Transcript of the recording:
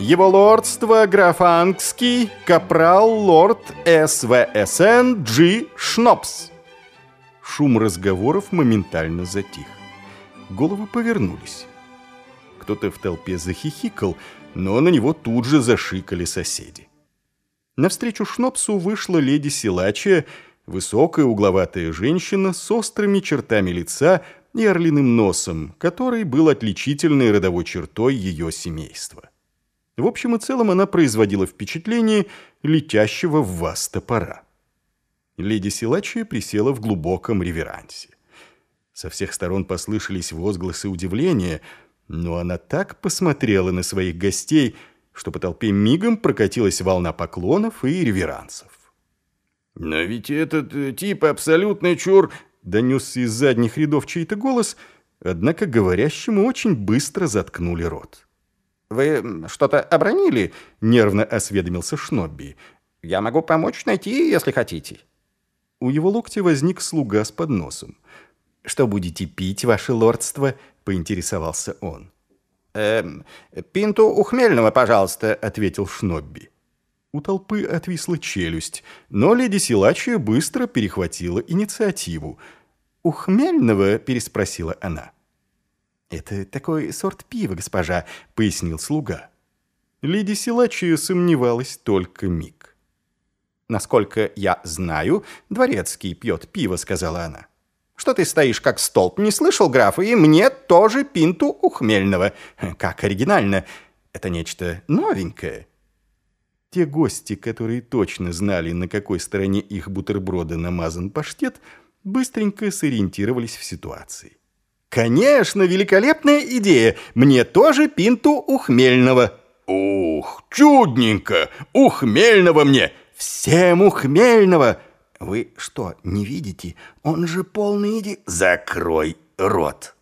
Его лордство граф Ангский, капрал лорд СВСН Джи Шнопс. Шум разговоров моментально затих. Головы повернулись. Кто-то в толпе захихикал, но на него тут же зашикали соседи. Навстречу Шнопсу вышла леди Силачия, высокая угловатая женщина с острыми чертами лица и орлиным носом, который был отличительной родовой чертой ее семейства. В общем и целом она производила впечатление летящего в вас топора. Леди Силачия присела в глубоком реверансе. Со всех сторон послышались возгласы удивления, но она так посмотрела на своих гостей, что по толпе мигом прокатилась волна поклонов и реверансов. «Но ведь этот э, тип абсолютный чур...» — донесся из задних рядов чей-то голос, однако говорящему очень быстро заткнули рот. «Вы что-то обронили?» — нервно осведомился Шнобби. «Я могу помочь найти, если хотите». У его локтя возник слуга с подносом. «Что будете пить, ваше лордство?» — поинтересовался он. «Эм, пинту ухмельного, пожалуйста», — ответил Шнобби. У толпы отвисла челюсть, но леди Силачия быстро перехватила инициативу. «Ухмельного?» — переспросила она. «Это такой сорт пива, госпожа», — пояснил слуга. Леди Силачия сомневалась только миг. «Насколько я знаю, дворецкий пьет пиво», — сказала она. «Что ты стоишь как столб? Не слышал, граф? И мне тоже пинту ухмельного. Как оригинально. Это нечто новенькое». Те гости, которые точно знали, на какой стороне их бутерброда намазан паштет, быстренько сориентировались в ситуации. «Конечно, великолепная идея! Мне тоже пинту ухмельного!» «Ух, чудненько! Ухмельного мне!» «Всем ухмельного!» «Вы что, не видите? Он же полный иди...» «Закрой рот!»